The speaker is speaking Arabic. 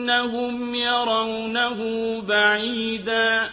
إِنَّهُمْ يَرَوْنَهُ بَعِيدًا